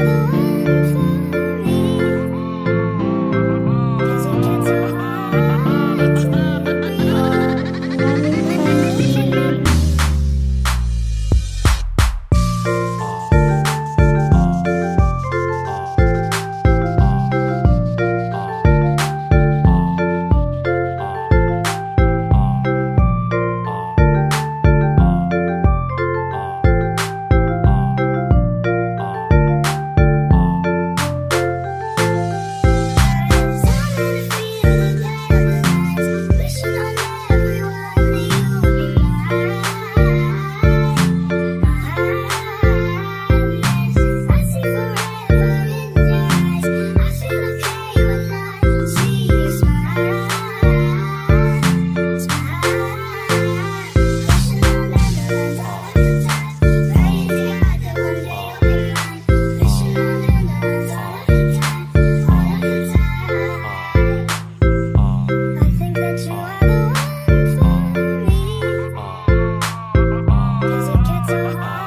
あ。to